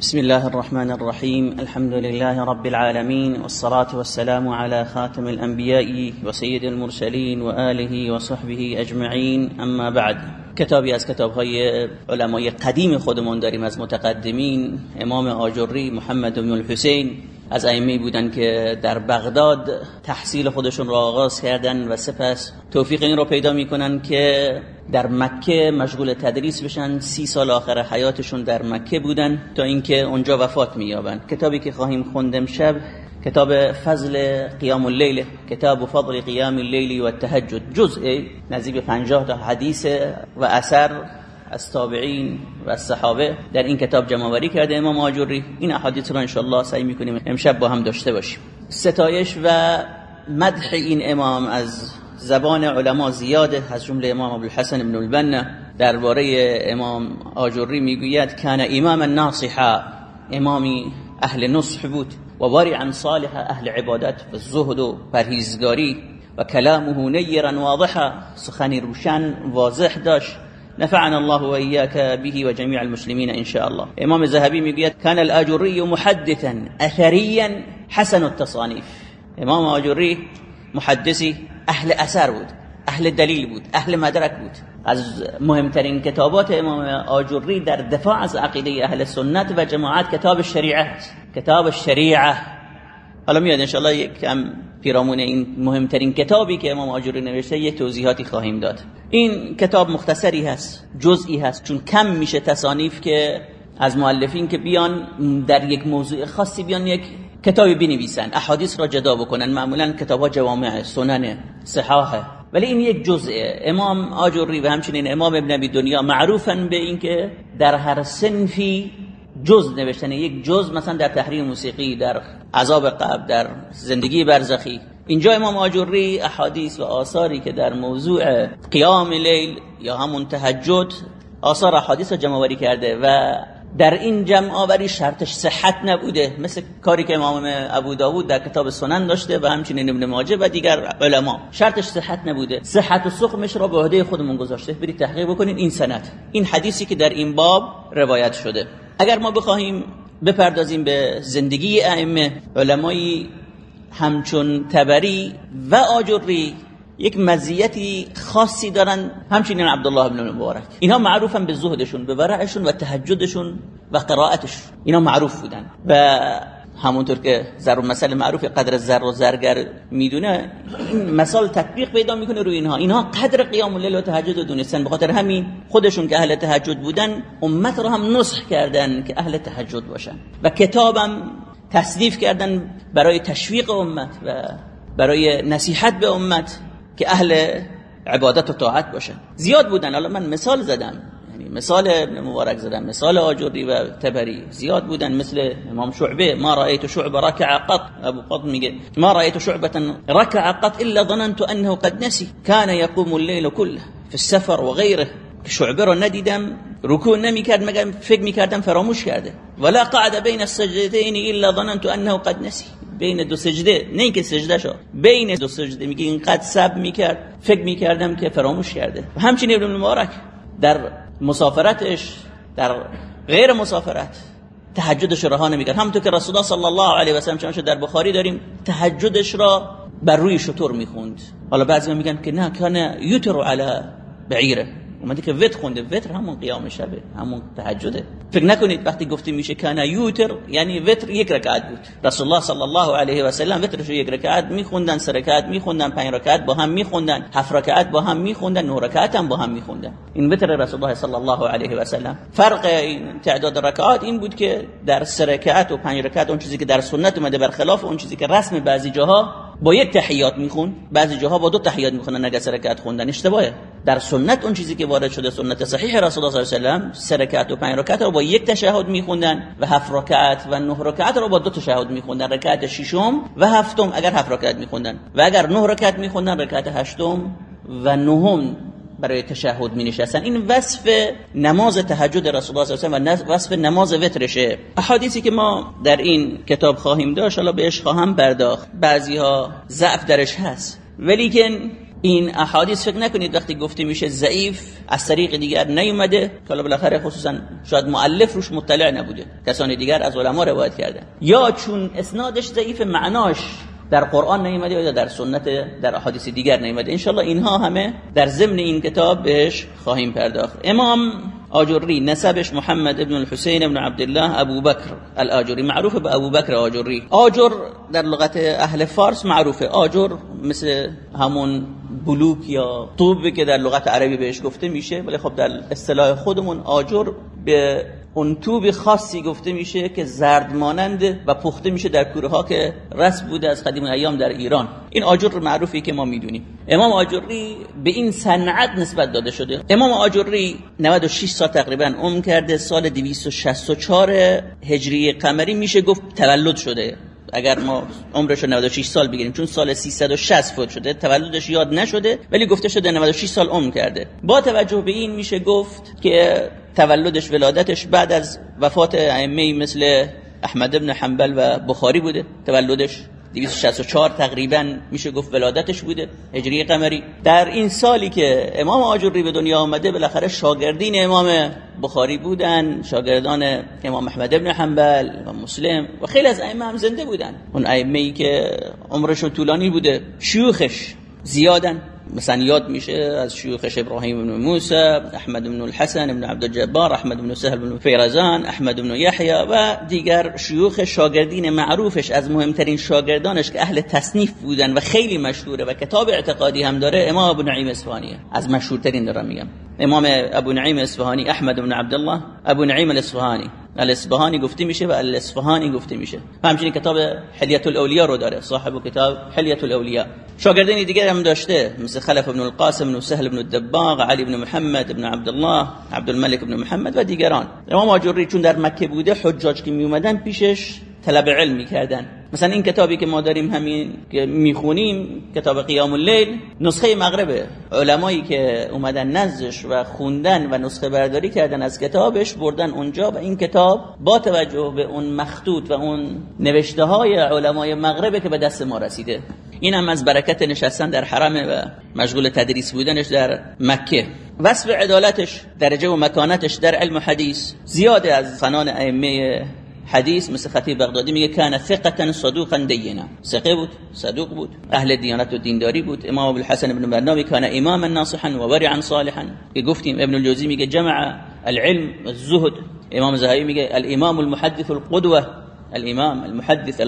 بسم الله الرحمن الرحيم. الحمد لله رب العالمين والصلاة والسلام على خاتم الأنبياء وسيد المرسلين وآله وصحبه أجمعين. أما بعد کتابی از کتاب های علمای قدیم خودمون داریم از متقدمین امام آجری محمد بن الحسین. از ائمه بودن که در بغداد تحصیل خودشون را آغاز کردن و سپس توفیق این رو پیدا می‌کنن که در مکه مشغول تدریس بشن. سی سال آخر حیاتشون در مکه بودن تا اینکه اونجا وفات مییابن کتابی که خواهیم خوندم شب کتاب فضل قیام اللیل کتاب فضل قیام اللیل و تهجد جزء نزدیک 50 تا حدیث و اثر از تابعین و صحابه در این کتاب جمع کرده امام آجوری این احادیث رو انشالله سعی می‌کنیم امشب با هم داشته باشیم. ستایش و مدح این امام از زبان علما زیاده. از جمله امام ابوالحسن بن البنا درباره امام آجوری می‌گوید کان امام ناصحا امامی اهل نصح بود. و ورعا صالح اهل عبادت و زهد و پرهیزگاری. و کلامه نیرا واضحا. سخنی روشن واضح داشت. نفعنا الله وإياك به وجميع المسلمين إن شاء الله. إمام الذهبي میگوید كان الآجري محدثا أثريا حسن التصانيف. إمام آجری محدثی أهل اثر بود أهل دلیل بود أهل مدرک بود. از مهمترین کتابات امام آجوری در دفاع از عقیده أهل سنت و جماعت کتاب شریعه کتاب شریعه. حالا میاد انشاءالله یک کم پیرامون این مهمترین کتابی که امام آجوری نوشته یه توضیحاتی خواهیم داد. این کتاب مختصری هست جزئی هست چون کم میشه تصانیف که از مؤلفین که بیان در یک موضوع خاصی بیان یک کتابی بنویسن احادیث را جدا بکنن. معمولا کتاب ها جوامع سنن صحاحه ولی این یک جزءه امام آجوری و همچنین امام ابن ابی دنیا معروفن به اینکه در هر سنفی جز نوشتن یک جز مثلا در تحریم موسیقی در عذاب قبل در زندگی برزخی. اینجا امام آجوری احادیث و آثاری که در موضوع قیام لیل یا همون تهجد آثار احادیث رو جمع کرده و در این جمع آوری شرطش صحت نبوده. مثل کاری که امام ابو داوود در کتاب سنن داشته و همچنین ابن ماجه و دیگر علما. شرطش صحت نبوده. صحت و سقمش را به عهده خودمون گذاشته. برید تحقیق بکنین این سند. این حدیثی که در این باب روایت شده. اگر ما بخواهیم بپردازیم به زندگی ائمه علمایی همچون تبری و آجری یک مزیتی خاصی دارن همچنین عبدالله بن مبارک. اینها معروفن به زهدشون به ورعشون و تهجدشون و قرائتشون اینا معروف بودن. و همونطور که ضرب مسئله معروف قدر زر و زرگر می‌دونه این مثال تطبیق پیدا می‌کنه روی اینها. اینها قدر قیام اللیل و تهجد رو دونستن. به خاطر همین خودشون که اهل تهجد بودن امت رو هم نصح کردن که اهل تهجد باشن. و کتابم تصدیف کردن برای تشویق امت و برای نصیحت به امت که اهل عبادت و طاعت باشن. زیاد بودن. حالا من مثال زدم. مثال مبارک زدم مثال آجوری و تبری زیاد بودن مثل امام شعبه ما رأيت شعبه ركع قط ابو قط میگه ما رأيت شعبة ركع قط الا ظننت انه قد نسي كان يقوم الليل كله في السفر وغيره شعبه رو ندیدم رکوع نمیکرد مگر فکر میکردم فراموش کرده. ولا قعد بين السجدتين الا ظننت انه قد نسي بین دو سجده نه اینکه سجده شو بین دو سجده میگه اینقدر سب میکرد فکر میکردم که فراموش کرده. همچنین ابن مبارک در مسافرتش در غیر مسافرت تهجدش رها نمی‌کرد. همونطور که رسول الله صلی الله علیه و سلم چون در بخاری داریم تهجدش را بر روی شطور می‌خوند. حالا بعضی میگن که نه کان یوتر علی بعیره. اومدی که وتر خونده. وتر همون قیام شبه همون تهجده. فکر نکنید وقتی گفته میشه کانا یوتر یعنی وتر یک رکعت بود. رسول الله صلی الله علیه و سلم وترش یک رکعت میخوندن سه رکعت میخوندن پنج رکعت با هم میخوندن هفت رکعت با هم میخوندن نه رکعت هم با هم میخوندن. این وتر رسول الله صلی الله علیه و سلم فرق این تعداد رکعات این بود که در سه رکعت و پنج رکعت اون چیزی که در سنت اومده برخلاف اون چیزی که رسم بعضی جاها با یک تحیات میخون بعضی جاها با دو تحیات می‌خونن اگه سرکت خوندن اشتباهه. در سنت اون چیزی که وارد شده سنت صحیح رسول الله صلی الله علیه و سلم سرکت و پنج رکعت رو با یک تشهد میخوندن و هفت رکعت و نه رکعت رو با دو تشهد میخوندن رکعت ششم و هفتم اگر هفت رکعت میخوندن. و اگر نه رکعت میخوندن رکعت هشتم و نهم برای تشهد می نشستن این وصف نماز تهجد رسول الله صلی الله علیه و وصف نماز وترشه احادیثی که ما در این کتاب خواهیم داشت حالا بهش خواهم پرداخت. بعضی ها ضعف درش هست. ولی که این احادیث فکر نکنید وقتی گفته میشه ضعیف از طریق دیگر نیومده حالا بالاخره خصوصا شاید مؤلف روش مطلع نبوده. کسان دیگر از علما روایت کردن. یا چون اسنادش ضعیف معناش در قرآن نیومده یا در سنت در احادیث دیگر نیومده. انشالله اینها همه در ضمن این کتاب بهش خواهیم پرداخت. امام آجوری نسبش محمد ابن الحسین ابن عبدالله ابو بکر الاجوری معروف به ابو بکر آجوری آجر در لغت اهل فارس معروفه. آجر مثل همون بلوک یا طوب که در لغت عربی بهش گفته میشه ولی خب در اصطلاح خودمون آجر به اون توب خاصی گفته میشه که زرد مانند و پخته میشه در کوره ها که رسم بوده از قدیم ایام در ایران. این آجر معروفی که ما می‌دونیم. امام آجری به این صنعت نسبت داده شده. امام آجری 96 سال تقریبا عمر کرده. سال 264 هجری قمری میشه گفت تولد شده. اگر ما عمرش 96 سال بگیریم چون سال 360 فوت شده تولدش یاد نشده ولی گفته شده 96 سال عمر کرده. با توجه به این میشه گفت که تولدش ولادتش بعد از وفات ائمه مثل احمد ابن حنبل و بخاری بوده. تولدش 264 تقریبا میشه گفت ولادتش بوده هجری قمری. در این سالی که امام آجوری به دنیا آمده بالاخره شاگردین امام بخاری بودن شاگردان امام احمد ابن حنبل و مسلم و خیلی از ائمه هم زنده بودن. اون ائمه ای که عمرشون طولانی بوده شیوخش زیادن. مثلا یاد میشه از شیوخش ابراهیم بن موسی احمد بن الحسن بن عبد الجبار احمد بن سهل بن فیرزان احمد بن یحیی و دیگر شیوخ شاگردین معروفش از مهمترین شاگردانش که اهل تصنیف بودن و خیلی مشهوره و کتاب اعتقادی هم داره امام ابو نعیم اصفهانی از مشهورترین دارم میگم. امام ابو نعیم اصفهانی احمد بن عبدالله ابو نعیم الاصفهانی. الاصفهانی گفته میشه و الاصفهانی گفته میشه. همچنین کتاب حلیت الاولیا رو داره صاحب کتاب حلیت الاولیا شاگردانی دیگر هم داشته مثل خلف بن القاسم بن سهل بن الدباغ علی بن محمد بن عبدالله عبدالملک بن محمد و دیگران. امام آجوری چون در مکه بوده حجاج که می اومدن پیشش طلب علم می‌کردن. مثلا این کتابی که ما داریم همین که می‌خونیم کتاب قیام اللیل نسخه مغربه. علمایی که اومدن نزدش و خوندن و نسخه برداری کردن از کتابش بردن اونجا و این کتاب با توجه به اون مخطوط و اون نوشته های علمای مغربه که به دست ما رسیده. این هم از برکت نشستن در حرم و مشغول تدریس بودنش در مکه. وصف عدالتش درجه و مکانتش در علم حدیث زیاده از فنان ائمه حدیث مثل خطیب بغدادی میگه کان ثقة صدوقا دینا ثقة بود صدوق بود. أهل دیانت و دینداری بود. إمام أبو الحسن ابن برنامه کان اماما ناصحا و ورعا صالحا. که گفتیم ابن الجوزی میگه جمع العلم الزهد. إمام زهایی میگه الإمام المحدث القدوة. الإمام المحدث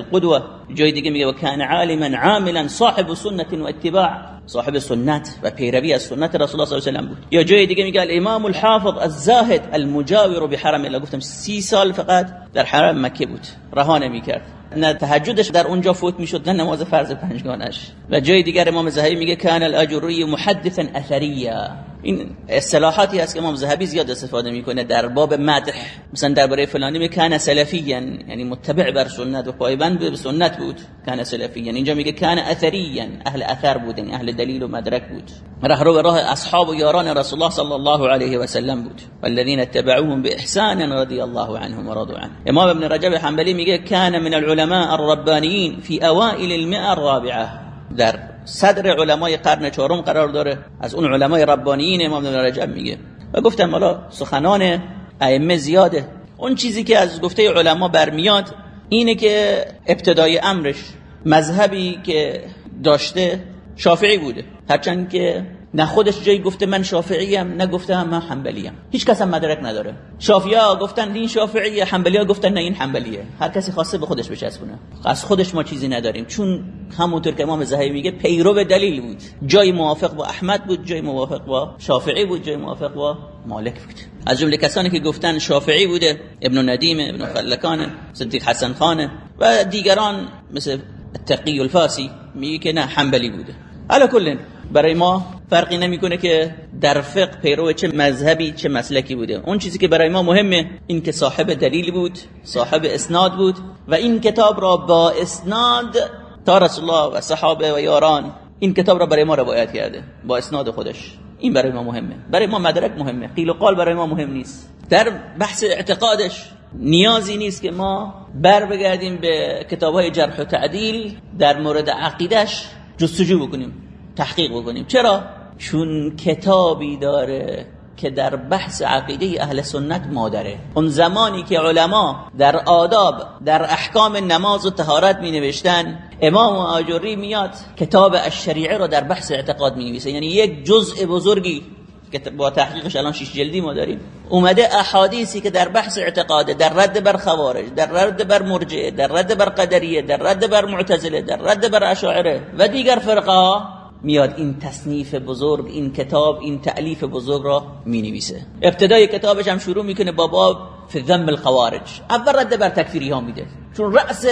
دیگه میگه و کان عالما عاملا صاحب سنة و اتباع صاحب سنت و پیروی از سنت رسول الله صلی الله علیه و بود. یا جای دیگه میگه الامام الحافظ الزاهد المجاور بحرم الله گفتم سی سال فقط در حرم مکه بود. رها نمی‌کرد. نه تهجدش در اونجا فوت می‌شد نه نماز فرض پنجگانش. و جای دیگر امام زهبی میگه کان الاجوری محدثا اثریا. این اصطلاحاتی هست که امام زهبی زیاد استفاده می‌کنه در باب مدح. مثلا درباره فلانی میگه کان سلفیا یعنی متبع بر سنت و پایبند به سنت بود. کان سلفیا. اینجا میگه کان اثریا اهل اثر بود یعنی اهل دلیل و مدرک بود. رهرو راه اصحاب و یاران رسول الله صلی الله علیه و سلم بود. والذین اتبعوهم باحسان رضی الله عنهم ورضوا عنه. امام ابن رجب حنبلی میگه کان من العلماء الربانيين في اوائل المئه الرابعه در صدر علمای قرن چهارم قرار داره. از اون علمای ربانیین امام ابن رجب میگه. و گفتم حالا سخنان ائمه زیاده. اون چیزی که از گفته علما برمیاد اینه که ابتدای امرش مذهبی که داشته شافعی بوده. هرچند که نه خودش جایی گفته من شافعیم نه گفته هم من حنبلیم. هیچ کس هم مدرک نداره. شافعیا گفتن این شافعیه حنبلیا گفتن نه این حنبلیه. هر کسی خواسته به خودش بچسبونه. از خودش ما چیزی نداریم. چون همونطور که امام زهبی میگه پیرو به دلیل بود. جای موافق با احمد بود جای موافق با شافعی بود جای موافق با مالک بود. از جمله کسانی که گفتن شافعی بوده ابن ندیم ابن خلکان صدیق حسن خانه و دیگران مثل تقی الفاسی میگه که نه حنبلی بوده. علا کل برای ما فرقی نمی‌کنه که در فقه پیرو چه مذهبی چه مسلکی بوده. اون چیزی که برای ما مهمه این که صاحب دلیل بود صاحب اسناد بود و این کتاب را با اسناد تا رسول الله و صحابه و یاران این کتاب را برای ما روایت کرده با اسناد خودش. این برای ما مهمه. برای ما مدرک مهمه. قیل و قال برای ما مهم نیست. در بحث اعتقادش نیازی نیست که ما بر بگردیم به کتاب های جرح و تعدیل در مورد عقیدش جستجو بکنیم تحقیق بکنیم. چرا؟ چون کتابی داره که در بحث عقیده اهل سنت مادره. اون زمانی که علما در آداب در احکام نماز و تهارت می نوشتن امام آجوری میاد کتاب الشریعه رو در بحث اعتقاد می نویسه یعنی یک جزء بزرگی که با تحقیقش الان شش جلدی ما داریم اومده احادیثی که در بحث اعتقاده در رد بر خوارج در رد بر مرجعه در رد بر قدریه در رد بر معتزله در رد بر اشاعره و دیگر فرقه میاد این تصنیف بزرگ این کتاب این تعلیف بزرگ را می نویسه ابتدای کتابش هم شروع می‌کنه با باب فی ذنب الخوارج. اول رد بر تکفیری ها میده. چون رأس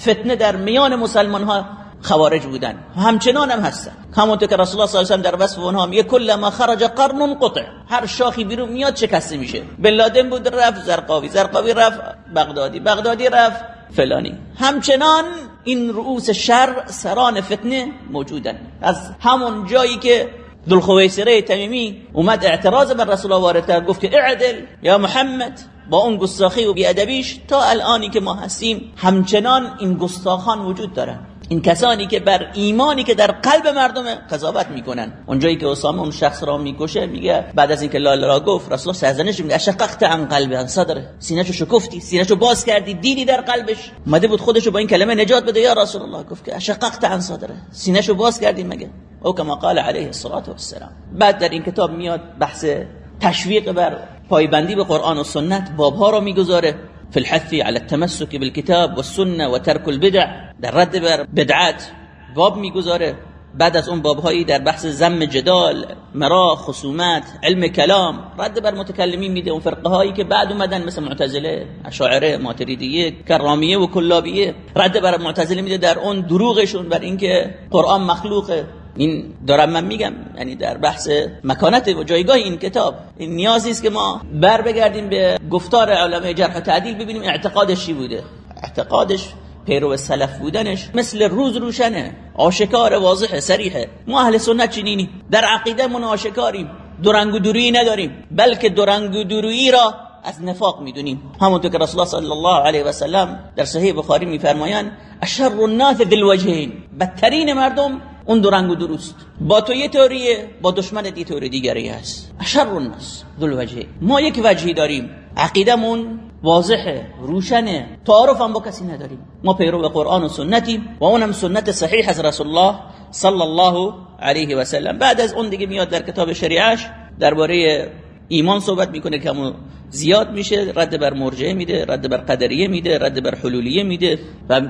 فتنه در میان مسلمان ها خوارج بودن. همچنان هم هستن همونطور که رسول الله صلی الله علیه و در وصف اونها میگه کل ما خرج قرن قطع. هر شاخی بیرون میاد شکسته میشه؟ بن لادن بود رفت. زرقاوی. زرقاوی رفت. بغدادی. بغدادی رفت. فلانی. همچنان این رؤوس شر سران فتنه موجودن. از همون جایی که دلخویسره تمیمی اومد اعتراض بر رسول الله وارد کرد. گفت که اعدل یا محمد با اون گستاخی و بیادبیش تا الانی که ما هستیم همچنان این گستاخان وجود دارن. این کسانی که بر ایمانی که در قلب مردم قضاوت می‌کنن. اونجایی که اسامه اون شخص را می‌کشه میگه بعد از اینکه لا را گفت رسول الله سرزنش میگه اشققت عن قلب عن صدر سینه‌شو شکفتی سینه‌شو باز کردی دیدی در قلبش. اومده بود خودشو با این کلمه نجات بده یا رسول الله. گفت که اشققت عن صدره. سینه‌شو باز کردی مگه؟ او کما قال علیه الصلاه والسلام. بعد در این کتاب میاد بحث تشویق بر پایبندی به قرآن و سنت بابها رو می‌گذاره. في الحث على التمسك بالكتاب والسنة وترك البدع. در رد بر بدعات باب می‌گذاره. بعد از اون بابهایی در بحث زم جدال مرا خصومت علم کلام رد بر متکلمین میده اون فرقه هایی که بعد اومدن مثل معتزله اشاعره ماتریدیه کرامیه و کلابیه رد بر معتزله میده در اون دروغشون بر اینکه قرآن مخلوقه. این دارم من میگم یعنی در بحث مکانت و جایگاه این کتاب این نیازی است که ما بر بگردیم به گفتار علمای جرح و تعدیل ببینیم اعتقادش چی بوده. اعتقادش پیرو سلف بودنش مثل روز روشنه آشکار واضح سریحه ما اهل سنت چنینی در عقیده من آشکاریم دورنگ و نداریم بلکه دورنگ و را از نفاق می‌دونیم. همونطور که رسول الله صلی الله علیه و سلم در صحیح بخاری میفرمایند اشر الناس ذی الوجهین. بدترین مردم اون دو رنگ و درست. با تو یه طوریه با دشمن دی طور دیگری هست. اشر الناس ذو الوجه. ما یک وجهی داریم. عقیدمون واضحه روشنه. تعارف هم با کسی نداریم. ما پیرو قرآن و سنتی و اونم سنت صحیح از رسول الله صلی الله علیه و سلم. بعد از اون دیگه میاد در کتاب شریعش درباره ایمان صحبت می‌کنه که همون زیاد میشه رد بر مرجعه میده رد بر قدریه میده رد بر حلولیه میده و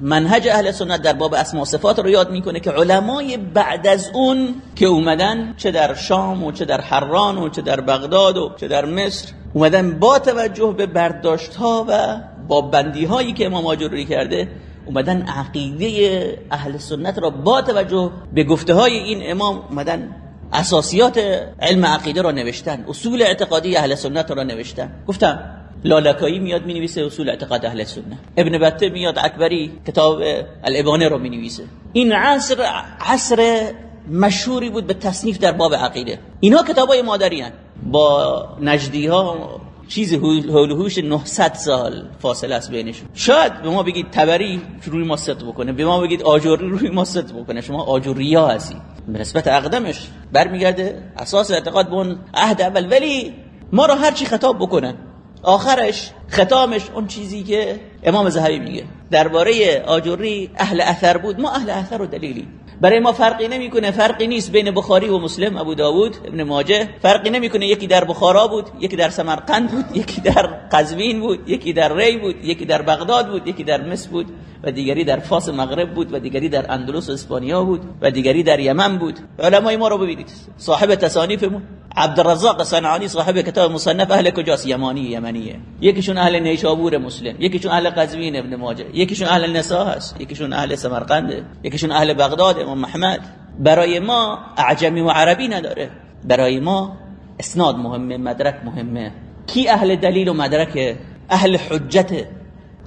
منهج اهل سنت در باب اسماء صفات رو یاد می‌کنه که علمای بعد از اون که اومدن چه در شام و چه در حران و چه در بغداد و چه در مصر اومدن با توجه به برداشت ها و با بندی هایی که امام آجوری کرده اومدن عقیده اهل سنت را با توجه به گفته های این امام اومدن اساسیات علم عقیده را نوشتن اصول اعتقادی اهل سنت را نوشتن. گفتم لالکایی میاد می نویسه اصول اعتقاد اهل سنت. ابن بطه میاد اکبری کتاب الابانه رو می نویسه این عصر عصر مشهوری بود به تصنیف در باب عقیده. اینها کتابای مادری هن. با نجدی ها چیز هولوهوش 900 سال فاصله است بینشون. شاید به ما بگید تبری روی ما صدق بکنه به ما بگید آجوری روی ما صدق بکنه. شما آجوریا هستی. به نسبت اقدمش برمیگرده اساس اعتقاد به اون عهد اول. ولی ما رو هر چی خطاب بکنن آخرش ختامش اون چیزی که امام زهبی میگه. درباره آجوری اهل اثر بود. ما اهل اثر و دلیلی. برای ما فرقی نمی‌کنه. فرقی نیست بین بخاری و مسلم ابو داوود ابن ماجه. فرقی نمی‌کنه. یکی در بخارا بود یکی در سمرقند بود یکی در قزوین بود یکی در ری بود یکی در بغداد بود یکی در مصر بود و دیگری در فاس مغرب بود و دیگری در اندلس اسپانیا بود و دیگری در یمن بود. علمای ما رو ببینید. صاحب تصانیفمون. عبدالرزاق صنعانی صاحب کتاب مصنف اهل کجاست؟ یمانی یمنیه. یکیشون اهل نیشابور مسلم یکیشون اهل قزوین ابن ماجه یکیشون اهل نسا هست یکیشون اهل سمرقند یکیشون اهل بغداد امام محمد برای ما اعجمی و عربی نداره. برای ما اسناد مهمه مدرک مهمه. کی اهل دلیل و مدرک؟ اهل حجت.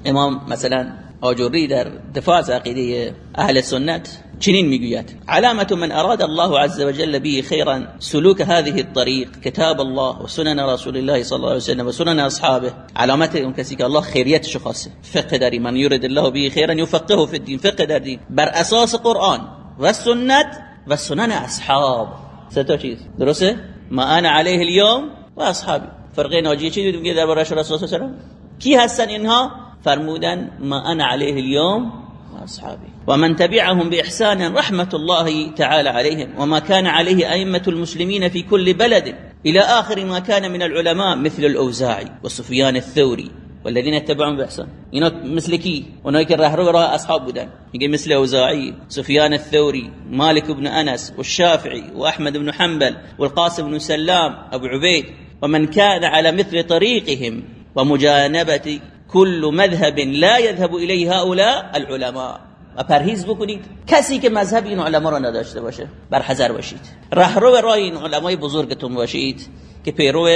امام مثلا آجوری در دفاع از عقیده اهل سنت چنین می‌گوید. علامة من اراد الله عز وجل به خيرا سلوك هذه الطريق كتاب الله وسنن رسول الله صلى الله عليه وسلم وسنن اصحابه. علامت اون کسی که الله خیریتش خاصه فقه داری من يرد الله به خيرا يفقهه في الدين فقه در بر اساس قرآن و سنت و سنن اصحاب. سه تا چیز. درسته؟ ما انا علیه اليوم و اصحابی. فرقه ناجیه چی دیدیم که درباره رسول الله صلی الله کی هستن اینها؟ فرمودن ما انا علیه اليوم و اصحابی و من تبعهم بإحسان رحمة الله تعالى عليهم وما كان عليه أئمة المسلمين في كل بلد إلى آخر ما كان من العلماء مثل الأوزاعي وسفيان الثوري والذين اتبعهم بإحسان. اینا مثل اونایی که رهرو راه أصحاب بودن میگه مثل اوزاعی سفیان الثوری مالك بن أنس والشافعي وأحمد بن حنبل والقاسم بن سلام أبو عبيد. ومن كان على مثل طريقهم ومجانبة كل مذهب لا يذهب اليه هؤلاء العلماء. و پرهیز بکنید. کسی که مذهب این علما را نداشته باشه برحذر باشید. رهرو راه این علمای بزرگتون باشید که پیرو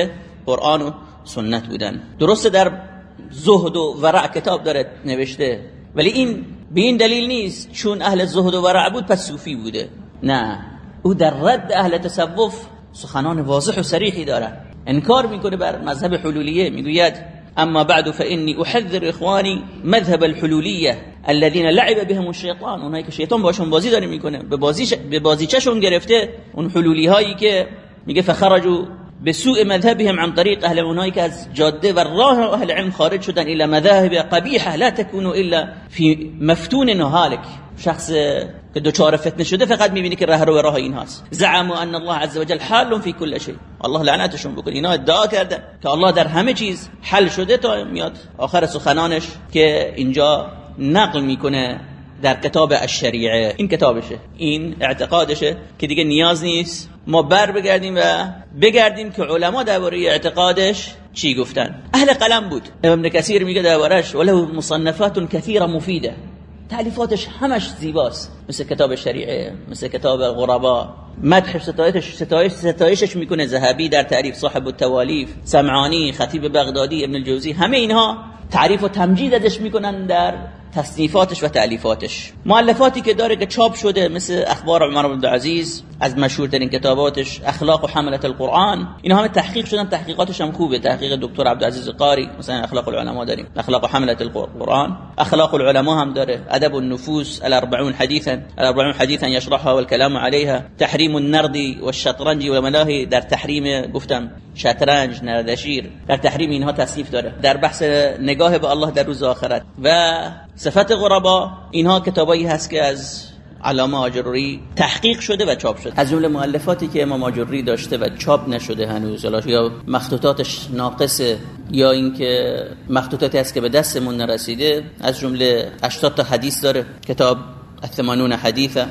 قرآن و سنت بودن. درسته در زهد و ورع کتاب داره نوشته. ولی این به این دلیل نیست چون اهل زهد و ورع بود پس صوفی بوده. نه. او در رد اهل تصوف سخنان واضح و صریحی داره انکار می‌کنه بر مذهب حلولیه. می‌گوید أما بعد فإني أحذر إخواني مذهب الحلولية الذين لعب بهم الشيطان. اونایی که شیطان باشون بازی داره میکنه به بازیش به گرفته. أون حلولی هایی که میگه فخرجوا به سوء مذهبهم عن طریق اهل اونایی که از جاده و راه اهل علم خارج شدن الى مذاهب قبیحه لا تكونوا الا في مفتون هالك شخص که دوچار فتنه شده فقط می‌بینی که راه رو راه این هاست زعموا ان الله عز وجل حال في كل شيء الله لعنتشون بکنه. اینا ادعا کردن که الله در همه چیز حل شده تا میاد آخر سخنانش که اینجا نقل می‌کنه در کتاب الشریعه. این کتابشه. این اعتقادشه که دیگه نیاز نیست ما بر بگردیم و بگردیم که علما درباره اعتقادش چی گفتن. اهل قلم بود. ابن کثیر میگه دربارش وله مصنفات کثیره مفیده. تعلیفاتش همش زیباست. مثل کتاب شریعه مثل کتاب غربا. مدح ستایشش ستایش ستایشش می‌کنه. ذهبی در تعریف صاحب التوالیف سمعانی خطیب بغدادی ابن الجوزی همه اینها تعریف و تمجید ازش می‌کنن در تصنیفاتش و تعلیفاتش مؤلفاتی که داره که چاپ شده مثل أخبار عمر بن عزیز از مشهورترین کتاباتش اخلاق و حملت القرآن. اینا همه تحقیق شدن تحقیقاتش هم خوبه. تحقیق دکتر عبدالعزیز قاری مثلا اخلاق العلماء داریم. اخلاق و حملت القرآن. اخلاق العلماء هم داره. ادب النفوس الاربعون حديثا. الاربعون حديثا يشرحها والكلام عليها. تحريم النرد والشطرنج والملاهي در تحریم گفتم. شطرنج نردشیر. در تحریم اینها تصنیف داره. در بحث نگاه به الله در روز آخرت. و صفت غربا اینها کتابایی هست که از علامه آجروری تحقیق شده و چاپ شده. از جمله مؤلفاتی که امام آجروری داشته و چاپ نشده هنوز. یا مخطوطاتش ناقصه یا اینکه مخطوطاتی هست که به دستمون نرسیده. از جمله 80 تا حدیث داره. کتاب الثمانون حدیثه.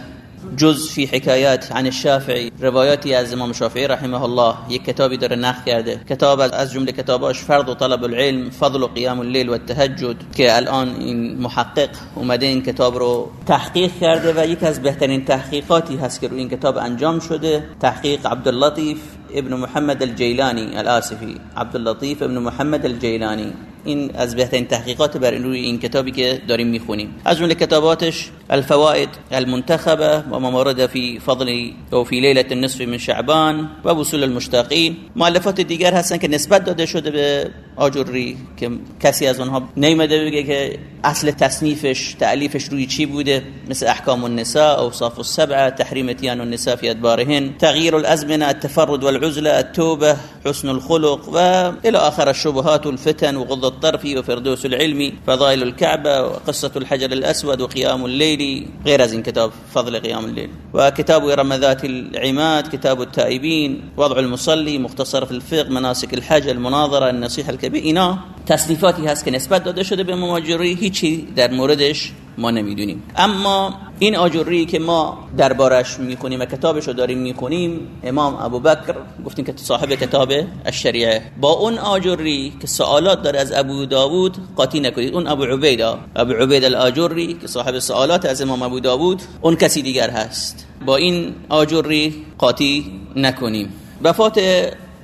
جز فی حکایات عن الشافعی روایاتی از امام شافعی رحمه الله یک کتابی داره نقل کرده. کتاب از جمله کتاباش فرض و طلب العلم فضل و قیام اللیل و التهجد که الان این محقق اومده این کتاب رو تحقیق کرده و یک از بهترین تحقیقاتی هست که روی این کتاب انجام شده. تحقیق عبداللطیف ابن محمد الجیلانی الاسفی عبداللطیف ابن محمد الجیلانی این از بهترین تحقیقات بر این روی این کتابی که داریم میخونیم. از جمله کتاباتش الفوائد المنتخبه و موارد فی فضل و فی لیلة النصف من شعبان و وصول المشتاقین. مؤلفات دیگر هستن که نسبت داده شده به آجوری که کسی از اونها نیمده بگه که اصل تصنیفش تعلیفش روی چی بوده؟ مثل احکام النساء اوصاف السبعه تحریم اتيان النساء في ادبارهن تغییر الازمنه التفرد والعزله التوبه حسن الخلق و إلى آخر الشبهات والفتن وغض الطرف وفردوس العلم فضائل الكعبة وقصه الحجر الأسود وقيام الليل غير از این کتاب فضل قيام الليل وكتاب رمضات العماد كتاب التائبين وضع المصلي مختصر في الفقه مناسك الحج المناظره النصيحه الكبير اینا تصنیفاتی هست که نسبت داده شده به امام آجوری هیچی در موردش ما نمی‌دونیم. اما این آجوری که ما دربارش می‌خونیم و کتابش رو داریم می‌خونیم امام ابوبکر گفتیم که صاحب کتاب الشریعه. با اون آجوری که سوالات داره از ابو داوود قاطی نکنید. اون ابو عبیدا ابو عبید الاجوری که صاحب سوالات از امام ابو داوود اون کسی دیگر هست. با این آجوری قاطی نکنیم. وفات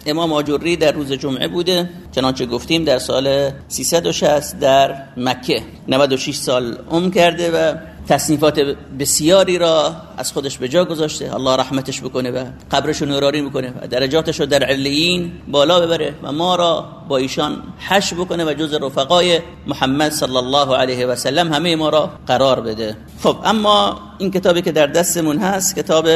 امام آجوری در روز جمعه بوده. چنانچه گفتیم در سال 360 در مکه. 96 سال عمر کرده و تصنیفات بسیاری را از خودش به جا گذاشته. الله رحمتش بکنه و قبرش رو نورانی بکنه و درجاتش رو در علیین بالا ببره و ما را با ایشان حش بکنه و جز رفقای محمد صلی الله علیه و سلم همه ما را قرار بده. خب اما این کتابی که در دستمون هست کتاب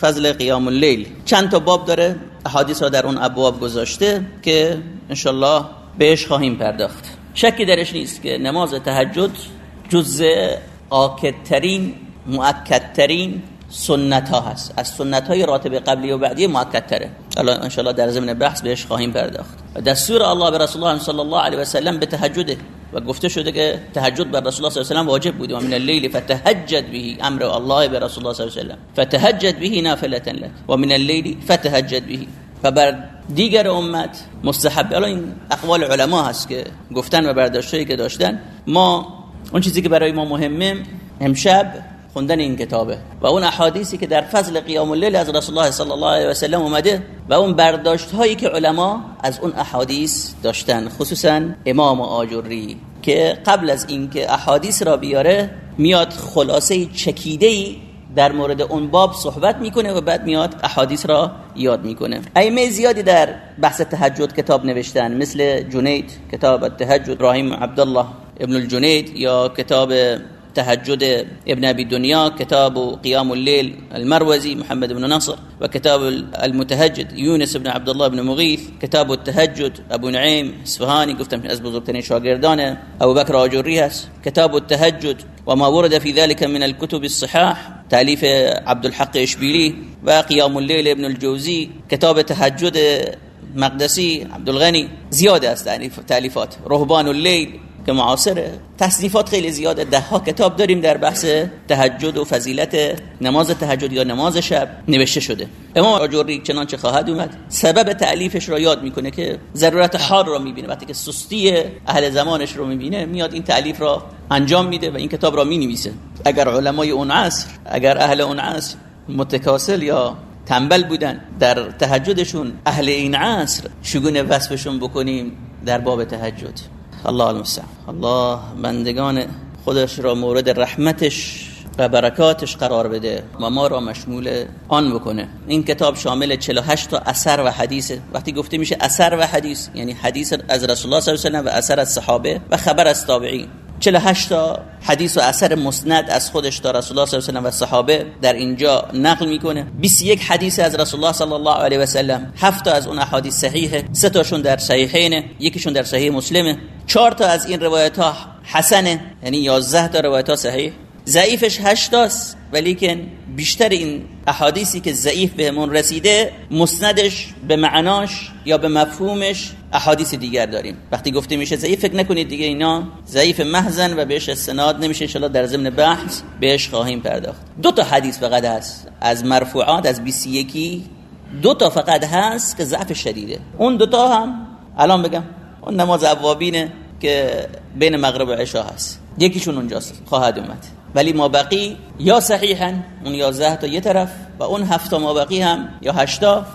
فضل قیام اللیل. چند تا باب داره. احادیث را در اون ابواب گذاشته که انشالله بهش خواهیم پرداخت. شکی درش نیست که نماز تهجد جز آکدترین مؤکدترین سنت ها هست. از سنت های راتب قبلی و بعدی مؤکد تره الان انشاءالله در ضمن بحث بهش خواهیم پرداخت. دستور الله به رسول الله صلی الله علیه و سلم به تهجده و گفته شده که تهجد بر رسول الله صلی الله علیه و واجب بوده. و من اللیل فتهجد به امر الله به رسول الله صلی الله علیه و سلم فتهجد به نافله و من اللیل فتهجد به. و بر دیگر امت مستحب. الان این اقوال علما هست که گفتن و برداشتایی که داشتن. ما اون چیزی که برای ما مهمه امشب خوندن این کتابه. و اون احادیثی که در فضل قیام اللیل از رسول الله صلی الله علیه و سلم اومده و اون برداشت هایی که علما از اون احادیث داشتن خصوصا امام آجری که قبل از اینکه احادیث را بیاره میاد خلاصه چکیده ای در مورد اون باب صحبت می‌کنه و بعد میاد احادیث را یاد می‌کنه. ائمه زیادی در بحث تهجد کتاب نوشتن مثل جنید کتاب التهجد ابراهیم عبدالله ابن الجنید یا کتاب تهجد ابن أبي دنيا كتاب قيام الليل المروزي محمد بن نصر وكتاب المتهجد يونس بن عبد الله بن مغيث كتاب التهجد أبو نعيم اصفهاني گفتم از بزرگترین شاگردان أبو بكر آجوری كتاب التهجد وما ورد في ذلك من الكتب الصحاح تأليف عبد الحق إشبيلي وقيام الليل ابن الجوزي كتاب تهجد مقدسی عبدالغنی زیاده است تعلیفات رهبان اللیل که معاصره تصنیفات خیلی زیاده. ده ها کتاب داریم در بحث تهجد و فضیلت نماز تهجد یا نماز شب نوشته شده. امام آجوری چنانچه خواهد اومد. سبب تعلیفش را یاد می‌کنه که ضرورت حال را می‌بینه. وقتی که سستی اهل زمانش رو می‌بینه میاد این تعلیف را انجام میده و این کتاب را می‌نویسه. اگر علمای اون عصر اگر اهل اون عصر متکاسل یا تنبل بودن در تهجدشون اهل این عصر شگون وصفشون بکنیم در باب تهجد. الله المستعان الله بندگان خودش را مورد رحمتش و برکاتش قرار بده و ما را مشمول آن بکنه. این کتاب شامل 48 تا اثر و حدیث. وقتی گفته میشه اثر و حدیث یعنی حدیث از رسول الله صلی الله علیه و و اثر از صحابه و خبر از تابعین. 48 تا حدیث و اثر مسند از خودش تا رسول الله صلی الله علیه و صحابه در اینجا نقل می‌کنه. 21 حدیث از رسول الله صلی الله علیه و سلم 7 تا از اون احادیث صحیحه 3 تاشون در صحیحین یکیشون در صحیح مسلمه. 4 تا از این روایت ها حسنه یعنی 11 تا روایت ها صحیح. ضعیفش 8 تاست ولیکن بیشتر این احادیثی که ضعیف بهمون رسیده مسندش به معناش یا به مفهومش احادیث دیگر داریم. وقتی گفته میشه ضعیف فکر نکنید دیگه اینا ضعیف محزن و بهش استناد نمیشه. ان در ضمن بحث بهش خواهیم پرداخت. دو تا حدیث فقط هست. از مرفوعات از 21 دو تا فقط هست که ضعف شدیده. اون دو تا هم الان بگم اون نماز اوابینه که بین مغرب و عشا هست. یکیشون اونجاست. خواهد اومد. ولی ما بقی یا صحیحا اون یازده تا یه طرف و اون هفت ما بقی هم یا هشتا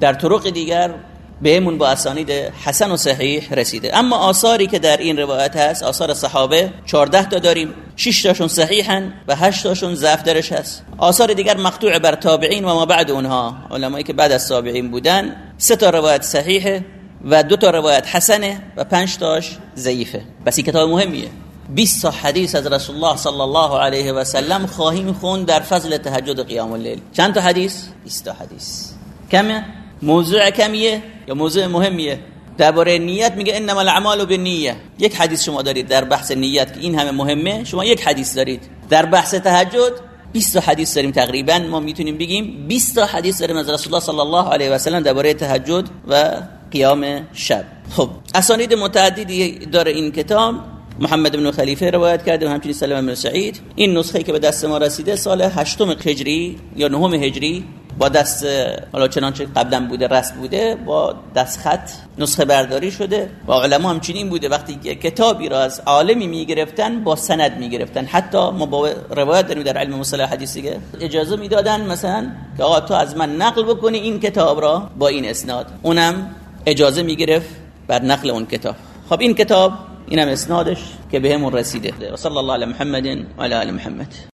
در طرق دیگر بهمون با اسانید حسن و صحیح رسیده. اما آثاری که در این روایت هست آثار صحابه 14 تا داریم. 6 تاشون صحیحن و 8 تاشون ضعف درش هست. آثار دیگر مقطوع بر تابعین و ما بعد اونها. علمایی که بعد از تابعین بودن سه تا روایت صحیحه و دو تا روایت حسنه و 5 تاش ضعیفه. بس این کتاب مهمیه. 20 تا حدیث از رسول الله صلی الله علیه و سلم خواهیم خون در فضل تهجد قیام اللیل. چند تا حدیث؟ 20 تا حدیث. کمه؟ موضوع کمیه یا موضوع مهمیه؟ درباره نیت میگه انما الاعمال بالنیه. یک حدیث شما دارید در بحث نیت که این همه مهمه شما یک حدیث دارید. در بحث تهجد 20 تا حدیث داریم تقریبا. ما می‌تونیم بگیم 20 تا حدیث داریم از رسول الله صلی الله علیه و سلم درباره تهجد و قیام شب. خب اسانید متعددی داره این کتاب. محمد بن خلیفه روایت کرده و همچنین سلم بن سعید. این نسخه که به دست ما رسیده سال هشتم هجری یا نهم هجری با دست حالا چنانچه قبلا بوده رسم بوده با دست خط نسخه برداری شده. و علما همچنین بوده. وقتی کتابی را از عالمی می‌گرفتن با سند می‌گرفتن. حتی ما با روایت داریم در علم مصطلح حدیثی که اجازه می‌دادن مثلا که آقا تو از من نقل بکنی این کتاب را با این اسناد. اونم اجازه می‌گرفت بر نقل اون کتاب. خب این کتاب اینم إسنادش که بهمون رسیده صلی الله علی محمد و علی محمد.